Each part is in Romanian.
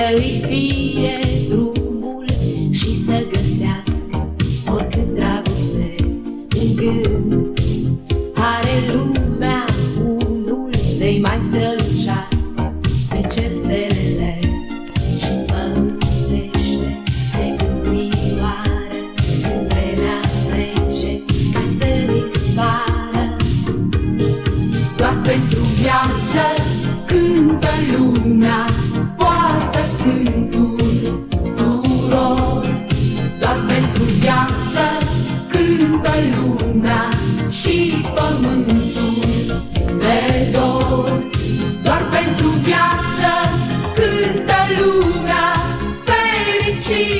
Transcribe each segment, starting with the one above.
Să-i fie drumul și să găsească Oricând dragoste în gând. Are lumea unul să-i mai strălucească Pe cer stelele și pământește. Se gândioară când vremea trece Ca să dispară. Doar pentru viață See.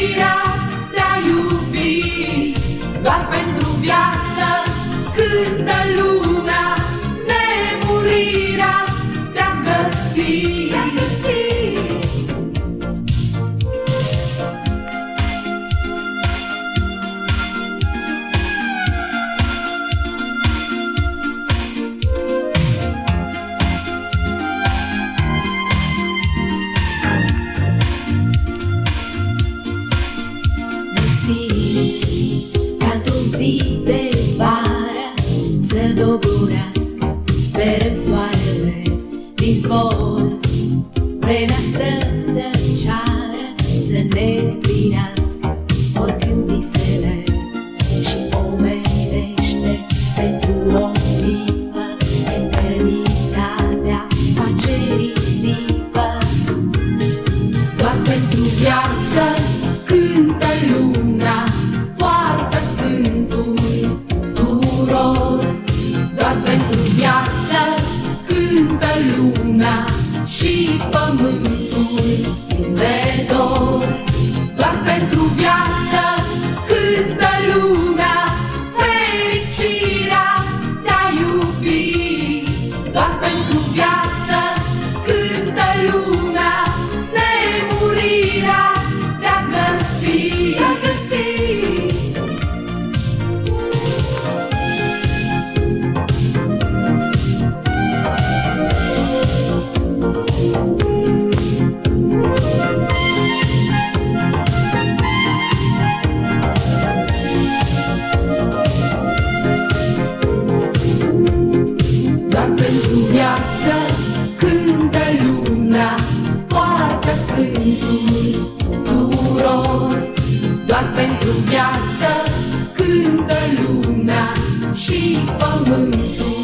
Să doborească mereu soarele din zbor Vremea stă să ceară să ne împlinească Doar poartă cântul tuturor. Doar pentru viață cântă lumea și pământul